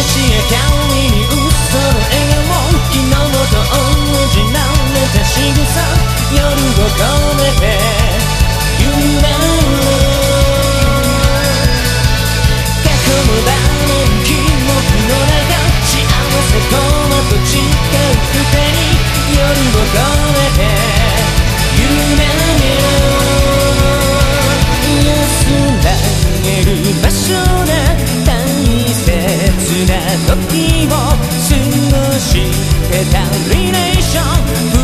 顔にうっその笑顔昨日と同じ慣れた夜をて夢をもだろう記の幸せとはと違うて夜を越えて夢をゆすらげる Take a combination to